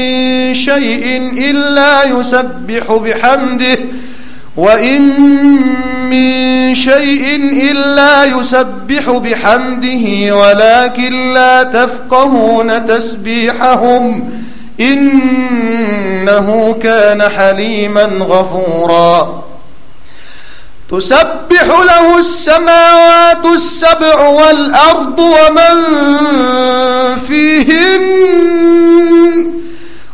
من شيء إلا يسبح بحمده وإن من شيء إلا يسبح بحمده ولكن لا تفقهون تسبيحهم إنه كان حليما غفورا. تسبح له السماوات السبع والأرض ومن فيهن